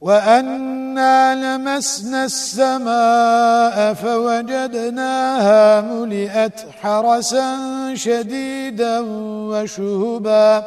وَأَنَّا لَمَسْنَا السَّمَاءَ فَوَجَدْنَاهَا مُلِئَتْ حَرَسًا شَدِيدًا وَشُهُبًا